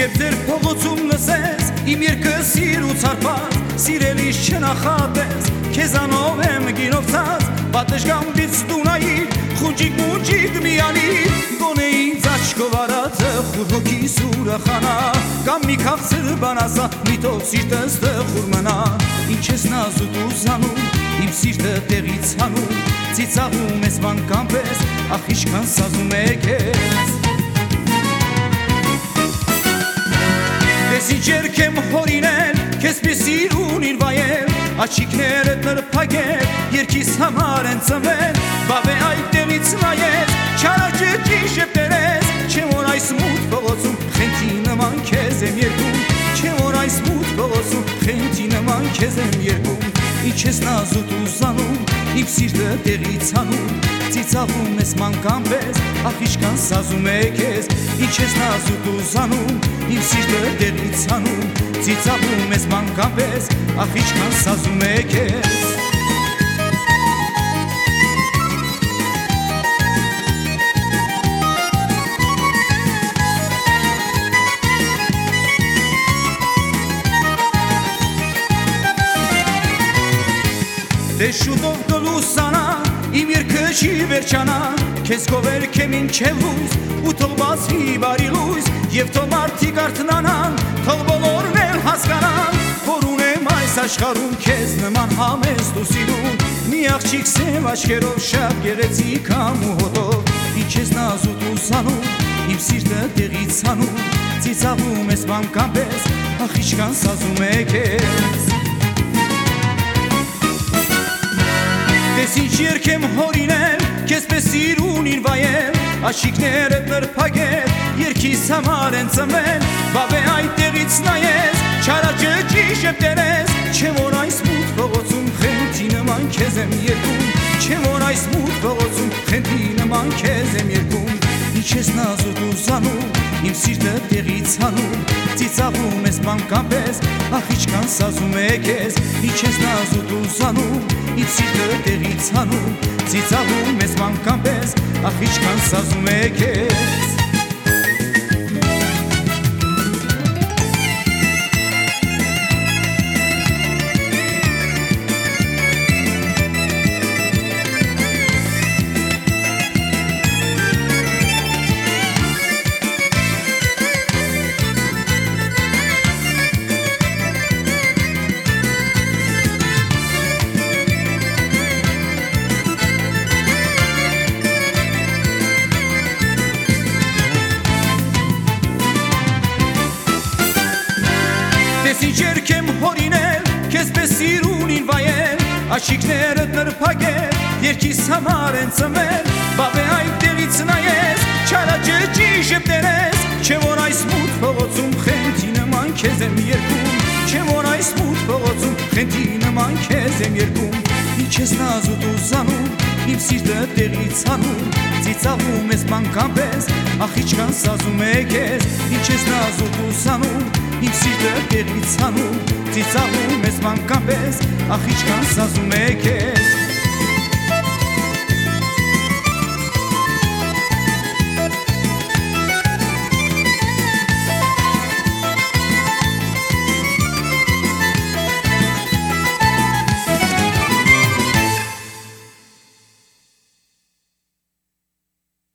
փողոցում լսես իմ երկը սիրուց արփած սիրելիս չնախատես քեզանով եմ գինովցած պատշգամբից դունայի խուջիկ մուջիկ միանի գոնե ինձ աչքով արածը խուրհոքի սուրախանա կամ մի քաղցր բան ասա միտով սիրտս տխուր մնա ինչ ես նազուտ ու զանում իմ սիրտը տեղից հանում ծիծաղում ես բանկան պես ախ ինչքան սազում է քեզ Դես ինչ երկեմ հորինել քեզ մի սիրունին վայել աչիկներդ նրբագել երկիս համար են ծնվել բավե այդտեղից նայես չարաճճի շեպտերես չէ որ այս մութ փողոցում խենթի նման քեզ եմ երկում չէ որ այս մութ փողոցում խենթի նման քեզ եմ երկում ինչ ես նազուտ ու զանում իմ սիրտը տեղից հանում ծիծաղում ես մանկան պես ախ ինչքան սազում է քեզ ինչ ես նազուտ ու զանում իմ սիրտը տեղից հանում ծիծաղում ես մանկան պես ախ ինչքան սազում է քեզ Դե շուտով կլուսանա իմ երկը չի վերջանա քեզ գովեր քեմ ինչև լույս ու թող բացվի բարի լույս եւ թող մարդիկ արթնանան թող բոլորն էլ հասկանան որ ունեմ այս աշխարհում քեզ նման համեստ ու սիրուն մի աղջիկ սև աչքերով շատ գեղեցիկ ամ ու հոտով ինչ ես նազուտ ու սանում իմ սիրտը տեղից հանում ծիծաղում ես մանկան պես ախ ինչքան սազում է քեզ Տես ինչ երկեմ հորինել, քեզ պես սիրունին վայել, աշիկներդ նրբագել, երկիս համար են ծմել, բավե այդտեղից նայես, չարաճճի շեպտերես, չէ որ այս մութ փողոցում խենթի նման քեզ եմ երկում, չէ որ այս մութ փողոցում խենթի նման քեզ եմ երկում, ինչ ես նազուտ ու զանում, իմ սիրտը տեղից հանում, ծիծաղում ես մանկան ինչ ես նազուտ ու զանում, իմ սիրտը տեղից հանում ծիծաղում ես մանկան պես ախ ինչքան սազում է քեզ Տես ինչ երկեմ հորինել, քեզ պես սիրունին վայել, աշիկներդ նրբագել, երկիս համար են ծմել, բավե այդտեղից նայես, չարաճճի շեպտերես, չէ որ այս մութ փողոցում խենթի նման քեզ եմ երկում, չէ որ այս մութ փողոցում խենթի նման քեզ եմ երկում, ինչ ես նազուտ ու զանում, իմ սիրտը տեղից հանում, ծիծաղում ես մանկան պես, ախ ինչքան սազում է քեզ, ինչ ես նազուտ ու զանում, իմ սիրտը տեղից հանում, ծիծաղում ես մանկան պես, ախ ինչքան սազում է քեզ